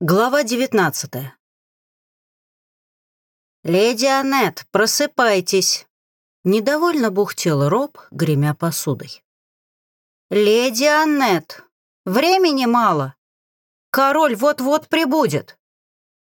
Глава девятнадцатая. «Леди Аннет, просыпайтесь!» Недовольно бухтел Роб, гремя посудой. «Леди Аннет, времени мало. Король вот-вот прибудет».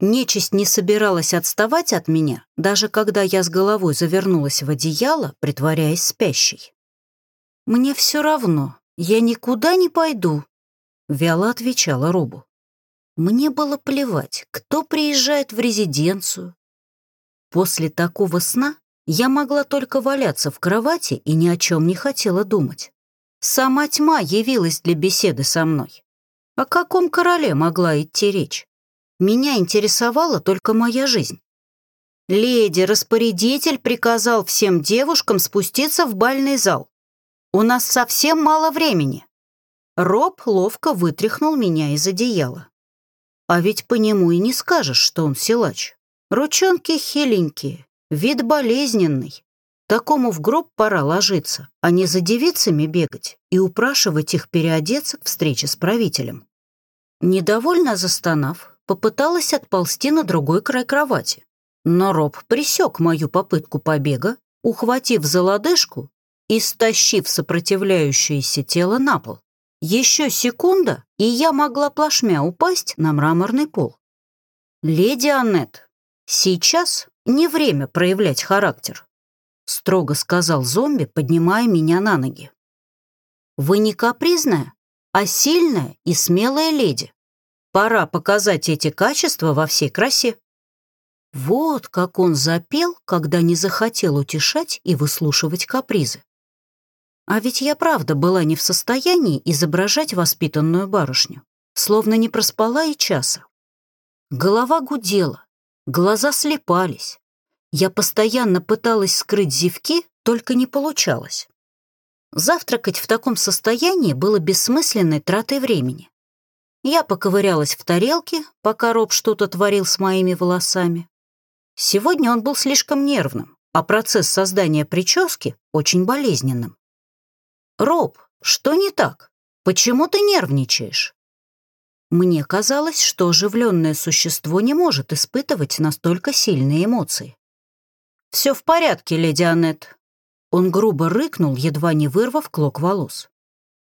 Нечисть не собиралась отставать от меня, даже когда я с головой завернулась в одеяло, притворяясь спящей. «Мне все равно, я никуда не пойду», — вяло отвечала Робу. Мне было плевать, кто приезжает в резиденцию. После такого сна я могла только валяться в кровати и ни о чем не хотела думать. Сама тьма явилась для беседы со мной. О каком короле могла идти речь? Меня интересовала только моя жизнь. Леди-распорядитель приказал всем девушкам спуститься в бальный зал. У нас совсем мало времени. Роб ловко вытряхнул меня из одеяла. А ведь по нему и не скажешь, что он силач. Ручонки хиленькие, вид болезненный. Такому в гроб пора ложиться, а не за девицами бегать и упрашивать их переодеться к встрече с правителем. Недовольно застонав, попыталась отползти на другой край кровати. Но Роб присек мою попытку побега, ухватив за лодыжку и стащив сопротивляющееся тело на пол. Еще секунда, и я могла плашмя упасть на мраморный пол. «Леди Аннет, сейчас не время проявлять характер», строго сказал зомби, поднимая меня на ноги. «Вы не капризная, а сильная и смелая леди. Пора показать эти качества во всей красе». Вот как он запел, когда не захотел утешать и выслушивать капризы. А ведь я правда была не в состоянии изображать воспитанную барышню, словно не проспала и часа. Голова гудела, глаза слепались. Я постоянно пыталась скрыть зевки, только не получалось. Завтракать в таком состоянии было бессмысленной тратой времени. Я поковырялась в тарелке, пока Роб что-то творил с моими волосами. Сегодня он был слишком нервным, а процесс создания прически очень болезненным. «Роб, что не так? Почему ты нервничаешь?» Мне казалось, что оживленное существо не может испытывать настолько сильные эмоции. «Все в порядке, леди Аннет». Он грубо рыкнул, едва не вырвав клок волос.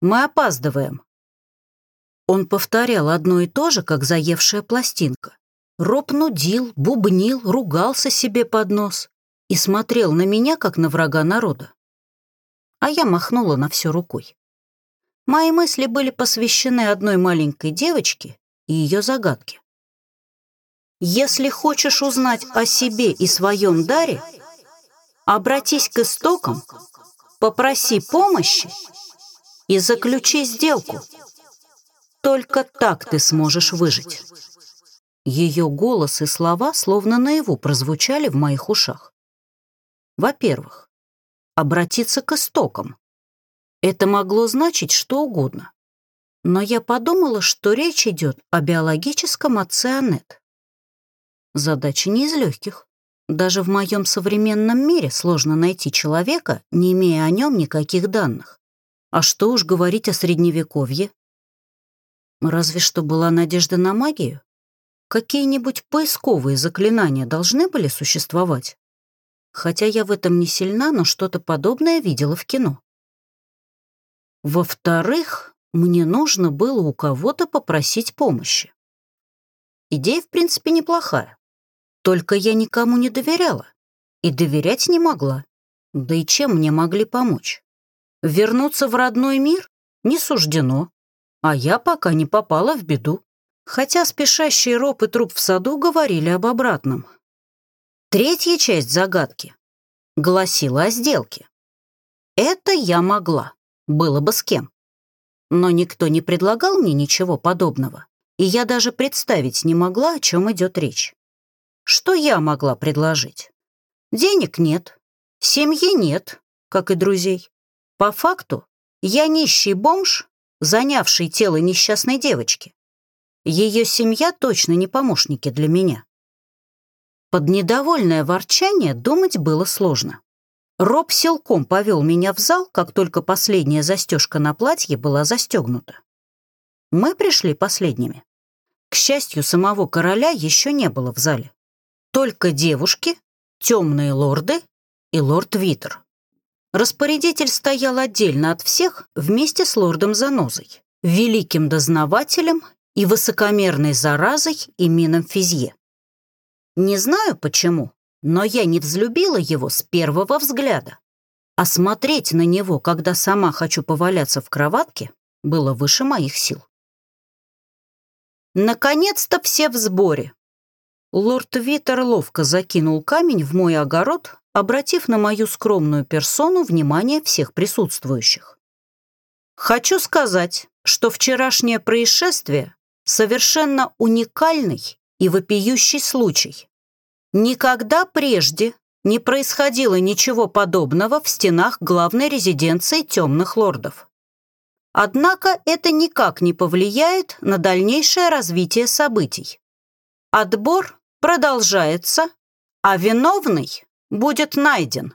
«Мы опаздываем». Он повторял одно и то же, как заевшая пластинка. Роб нудил, бубнил, ругался себе под нос и смотрел на меня, как на врага народа а я махнула на все рукой. Мои мысли были посвящены одной маленькой девочке и ее загадке. Если хочешь узнать о себе и своем даре, обратись к истокам, попроси помощи и заключи сделку. Только так ты сможешь выжить. Ее голос и слова словно наяву прозвучали в моих ушах. Во-первых, обратиться к истокам. Это могло значить что угодно. Но я подумала, что речь идет о биологическом отце Аннет. Задача не из легких. Даже в моем современном мире сложно найти человека, не имея о нем никаких данных. А что уж говорить о Средневековье? Разве что была надежда на магию? Какие-нибудь поисковые заклинания должны были существовать? Хотя я в этом не сильна, но что-то подобное видела в кино. Во-вторых, мне нужно было у кого-то попросить помощи. Идея, в принципе, неплохая. Только я никому не доверяла и доверять не могла. Да и чем мне могли помочь? Вернуться в родной мир не суждено, а я пока не попала в беду. Хотя спешащий Роб и труп в саду говорили об обратном. Третья часть загадки гласила о сделке. Это я могла, было бы с кем. Но никто не предлагал мне ничего подобного, и я даже представить не могла, о чем идет речь. Что я могла предложить? Денег нет, семьи нет, как и друзей. По факту, я нищий бомж, занявший тело несчастной девочки. Ее семья точно не помощники для меня. Под недовольное ворчание думать было сложно. Роб силком повел меня в зал, как только последняя застежка на платье была застегнута. Мы пришли последними. К счастью, самого короля еще не было в зале. Только девушки, темные лорды и лорд Витер. Распорядитель стоял отдельно от всех вместе с лордом Занозой, великим дознавателем и высокомерной заразой Эмином Физье. Не знаю почему, но я не взлюбила его с первого взгляда. А смотреть на него, когда сама хочу поваляться в кроватке, было выше моих сил. Наконец-то все в сборе. Лорд Витер ловко закинул камень в мой огород, обратив на мою скромную персону внимание всех присутствующих. Хочу сказать, что вчерашнее происшествие совершенно уникальный и вопиющий случай. Никогда прежде не происходило ничего подобного в стенах главной резиденции темных лордов. Однако это никак не повлияет на дальнейшее развитие событий. Отбор продолжается, а виновный будет найден.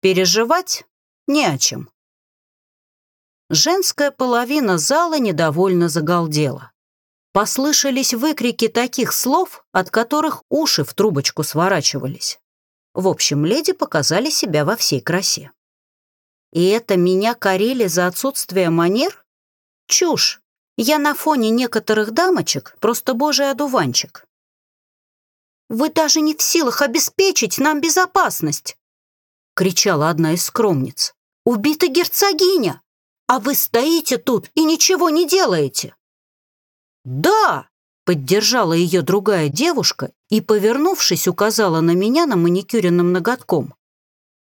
Переживать не о чем. Женская половина зала недовольно загалдела. Послышались выкрики таких слов, от которых уши в трубочку сворачивались. В общем, леди показали себя во всей красе. И это меня корили за отсутствие манер? Чушь! Я на фоне некоторых дамочек просто божий одуванчик. «Вы даже не в силах обеспечить нам безопасность!» — кричала одна из скромниц. «Убита герцогиня, а вы стоите тут и ничего не делаете!» «Да!» — поддержала ее другая девушка и, повернувшись, указала на меня на маникюренным ноготком.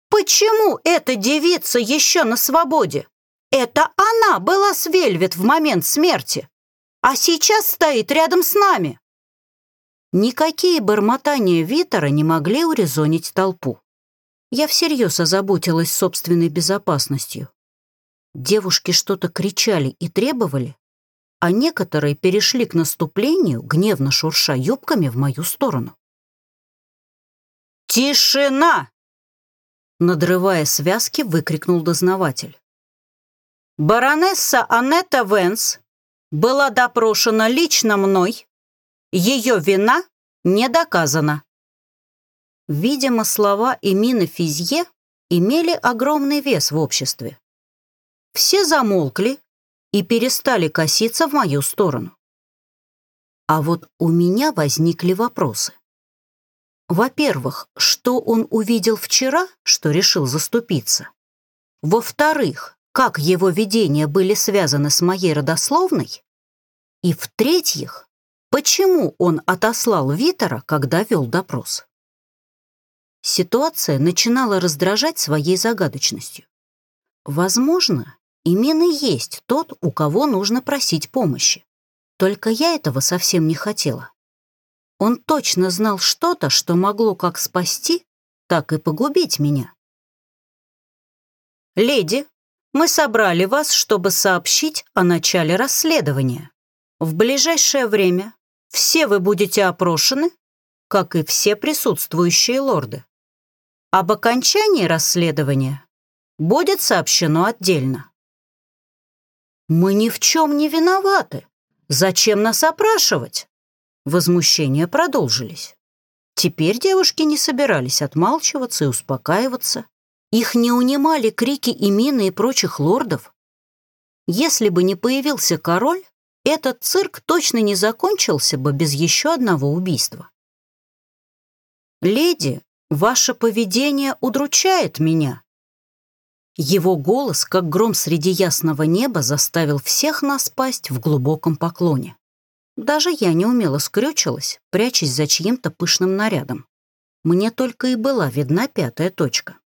«Почему эта девица еще на свободе? Это она была с Вельвет в момент смерти, а сейчас стоит рядом с нами!» Никакие бормотания Витера не могли урезонить толпу. Я всерьез озаботилась собственной безопасностью. Девушки что-то кричали и требовали, а некоторые перешли к наступлению, гневно шурша юбками в мою сторону. «Тишина!» Надрывая связки, выкрикнул дознаватель. «Баронесса Анетта Венс была допрошена лично мной. Ее вина не доказана». Видимо, слова Эмины Физье имели огромный вес в обществе. Все замолкли, и перестали коситься в мою сторону. А вот у меня возникли вопросы. Во-первых, что он увидел вчера, что решил заступиться? Во-вторых, как его видения были связаны с моей родословной? И в-третьих, почему он отослал Витера, когда вел допрос? Ситуация начинала раздражать своей загадочностью. Возможно, Именно есть тот, у кого нужно просить помощи. Только я этого совсем не хотела. Он точно знал что-то, что могло как спасти, так и погубить меня. «Леди, мы собрали вас, чтобы сообщить о начале расследования. В ближайшее время все вы будете опрошены, как и все присутствующие лорды. Об окончании расследования будет сообщено отдельно. «Мы ни в чем не виноваты. Зачем нас опрашивать?» Возмущения продолжились. Теперь девушки не собирались отмалчиваться и успокаиваться. Их не унимали крики Имины и прочих лордов. Если бы не появился король, этот цирк точно не закончился бы без еще одного убийства. «Леди, ваше поведение удручает меня», его голос, как гром среди ясного неба, заставил всех нас пасть в глубоком поклоне. Даже я неумело скрючилась, прячась за чьим-то пышным нарядом. Мне только и была видна пятая точка.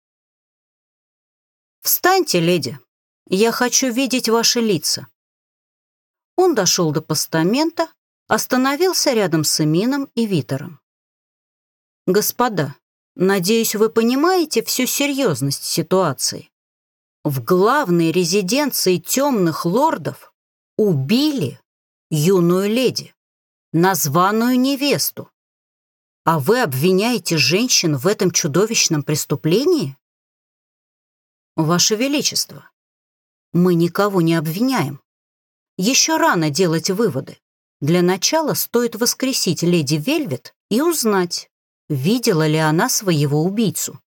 «Встаньте, леди! Я хочу видеть ваши лица!» Он дошел до постамента, остановился рядом с Эмином и Витером. «Господа, надеюсь, вы понимаете всю серьезность ситуации. В главной резиденции темных лордов убили юную леди, названную невесту. А вы обвиняете женщин в этом чудовищном преступлении? Ваше Величество, мы никого не обвиняем. Еще рано делать выводы. Для начала стоит воскресить леди Вельвет и узнать, видела ли она своего убийцу.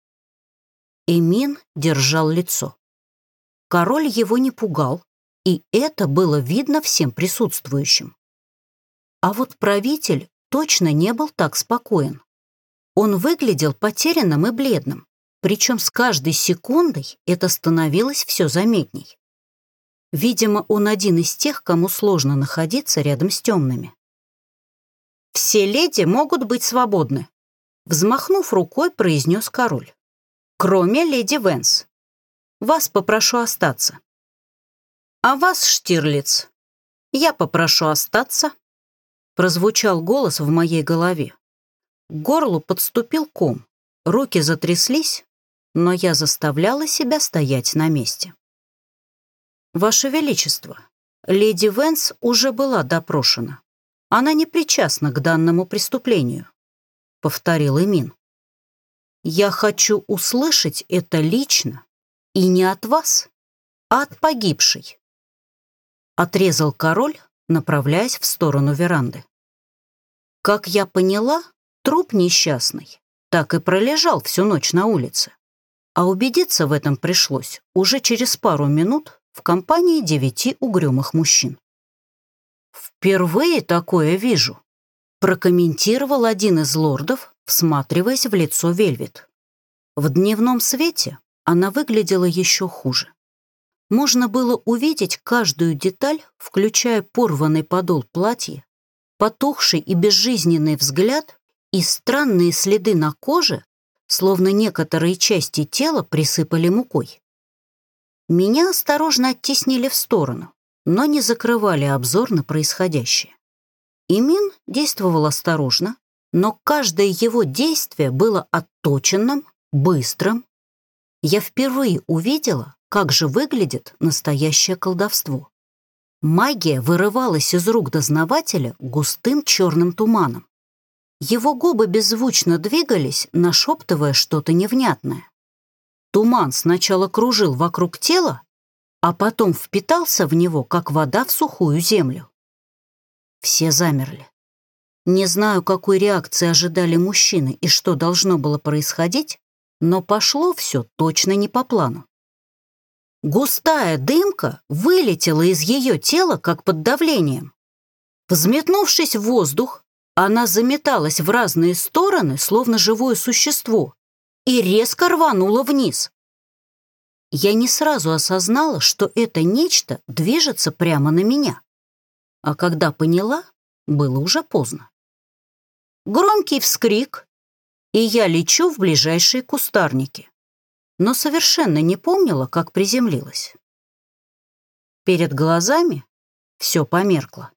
Эмин держал лицо. Король его не пугал, и это было видно всем присутствующим. А вот правитель точно не был так спокоен. Он выглядел потерянным и бледным, причем с каждой секундой это становилось все заметней. Видимо, он один из тех, кому сложно находиться рядом с темными. «Все леди могут быть свободны», — взмахнув рукой, произнес король. «Кроме леди Венс. Вас попрошу остаться». «А вас, Штирлиц, я попрошу остаться», — прозвучал голос в моей голове. К горлу подступил ком, руки затряслись, но я заставляла себя стоять на месте. «Ваше Величество, леди Венс уже была допрошена. Она не причастна к данному преступлению», — повторил Эмин. «Я хочу услышать это лично и не от вас, а от погибшей», — отрезал король, направляясь в сторону веранды. Как я поняла, труп несчастный так и пролежал всю ночь на улице. А убедиться в этом пришлось уже через пару минут в компании девяти угрюмых мужчин. «Впервые такое вижу», — прокомментировал один из лордов, всматриваясь в лицо Вельвет. В дневном свете она выглядела еще хуже. Можно было увидеть каждую деталь, включая порванный подол платья, потухший и безжизненный взгляд и странные следы на коже, словно некоторые части тела присыпали мукой. Меня осторожно оттеснили в сторону, но не закрывали обзор на происходящее. Имин действовал осторожно, но каждое его действие было отточенным, быстрым. Я впервые увидела, как же выглядит настоящее колдовство. Магия вырывалась из рук дознавателя густым черным туманом. Его губы беззвучно двигались, нашептывая что-то невнятное. Туман сначала кружил вокруг тела, а потом впитался в него, как вода в сухую землю. Все замерли. Не знаю, какой реакции ожидали мужчины и что должно было происходить, но пошло все точно не по плану. Густая дымка вылетела из ее тела, как под давлением. Взметнувшись в воздух, она заметалась в разные стороны, словно живое существо, и резко рванула вниз. Я не сразу осознала, что это нечто движется прямо на меня. А когда поняла, было уже поздно. Громкий вскрик, и я лечу в ближайшие кустарники, но совершенно не помнила, как приземлилась. Перед глазами все померкло.